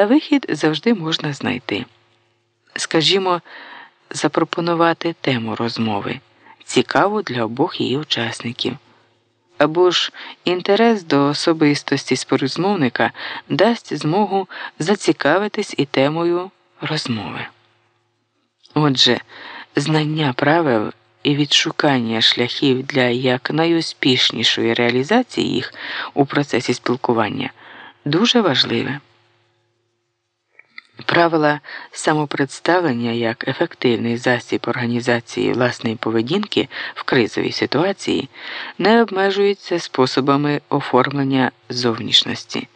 та вихід завжди можна знайти. Скажімо, запропонувати тему розмови, цікаву для обох її учасників. Або ж інтерес до особистості співрозмовника дасть змогу зацікавитись і темою розмови. Отже, знання правил і відшукання шляхів для як найуспішнішої реалізації їх у процесі спілкування дуже важливе. Правила самопредставлення як ефективний засіб організації власної поведінки в кризовій ситуації не обмежуються способами оформлення зовнішності,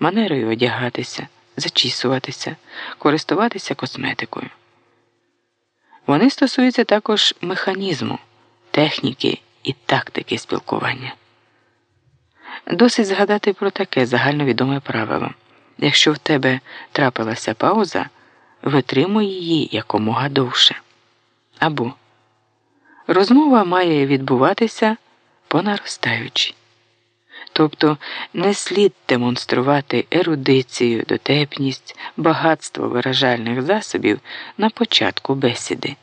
манерою одягатися, зачісуватися, користуватися косметикою. Вони стосуються також механізму, техніки і тактики спілкування. Досить згадати про таке загальновідоме правило. Якщо в тебе трапилася пауза, витримуй її якомога довше. Або розмова має відбуватися по наростаючій. Тобто не слід демонструвати ерудицію, дотепність, багатство виражальних засобів на початку бесіди.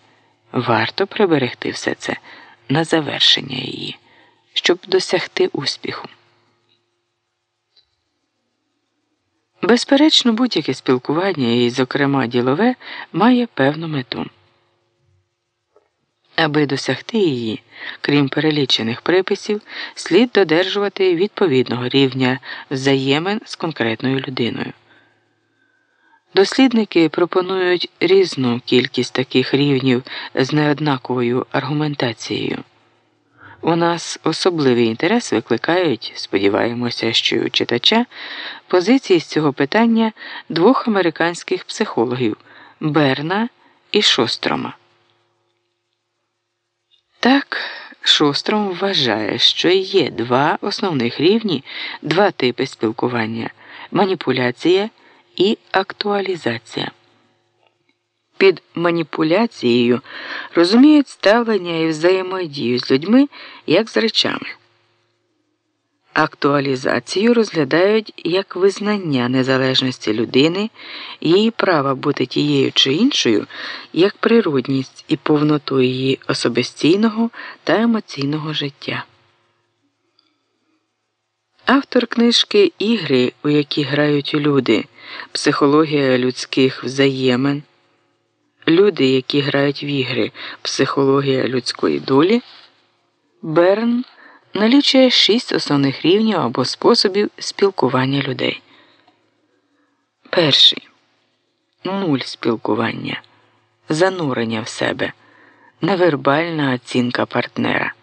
Варто приберегти все це на завершення її, щоб досягти успіху. Безперечно, будь-яке спілкування, і, зокрема, ділове, має певну мету. Аби досягти її, крім перелічених приписів, слід додержувати відповідного рівня взаємин з конкретною людиною. Дослідники пропонують різну кількість таких рівнів з неоднаковою аргументацією. У нас особливий інтерес викликають, сподіваємося, що у читача позиції з цього питання двох американських психологів Берна і Шострома. Так, Шостром вважає, що є два основних рівні, два типи спілкування маніпуляція і актуалізація. Під маніпуляцією розуміють ставлення і взаємодію з людьми як з речами. Актуалізацію розглядають як визнання незалежності людини, її права бути тією чи іншою, як природність і повноту її особистійного та емоційного життя. Автор книжки Ігри, у які грають люди, психологія людських взаємин. Люди, які грають в ігри, психологія людської долі, Берн налічує шість основних рівнів або способів спілкування людей. Перший нуль спілкування, занурення в себе, невербальна оцінка партнера.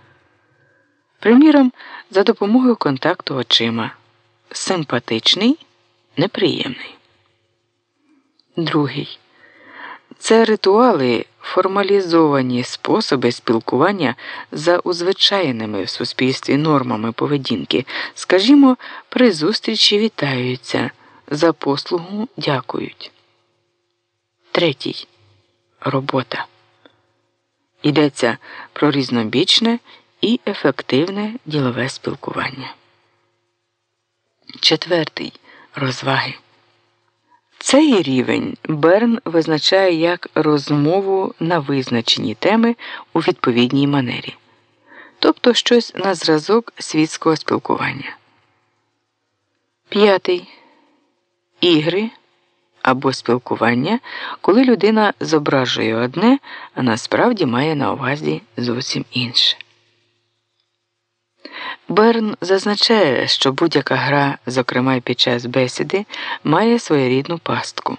Приміром, за допомогою контакту очима. Симпатичний, неприємний. Другий це ритуали, формалізовані способи спілкування за узвичайними в суспільстві нормами поведінки, скажімо, при зустрічі вітаються, за послугу дякують. Третій робота. Йдеться про різнобічне і ефективне ділове спілкування. Четвертий розваги. Цей рівень Берн визначає як розмову на визначені теми у відповідній манері, тобто щось на зразок світського спілкування. П'ятий ігри або спілкування, коли людина зображує одне, а насправді має на увазі зовсім інше. Берн зазначає, що будь-яка гра, зокрема й під час бесіди, має своєрідну пастку.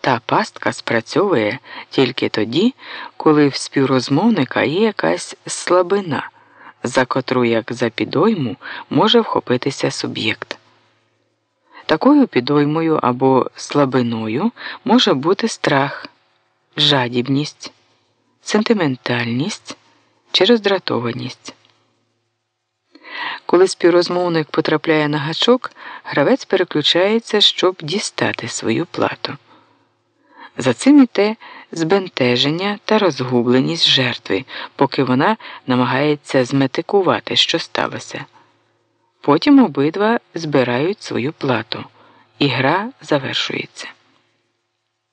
Та пастка спрацьовує тільки тоді, коли в співрозмовника є якась слабина, за котру, як за підойму, може вхопитися суб'єкт. Такою підоймою або слабиною може бути страх, жадібність, сентиментальність чи роздратованість. Коли співрозмовник потрапляє на гачок, гравець переключається, щоб дістати свою плату. За цим іде збентеження та розгубленість жертви, поки вона намагається зметикувати, що сталося. Потім обидва збирають свою плату і гра завершується.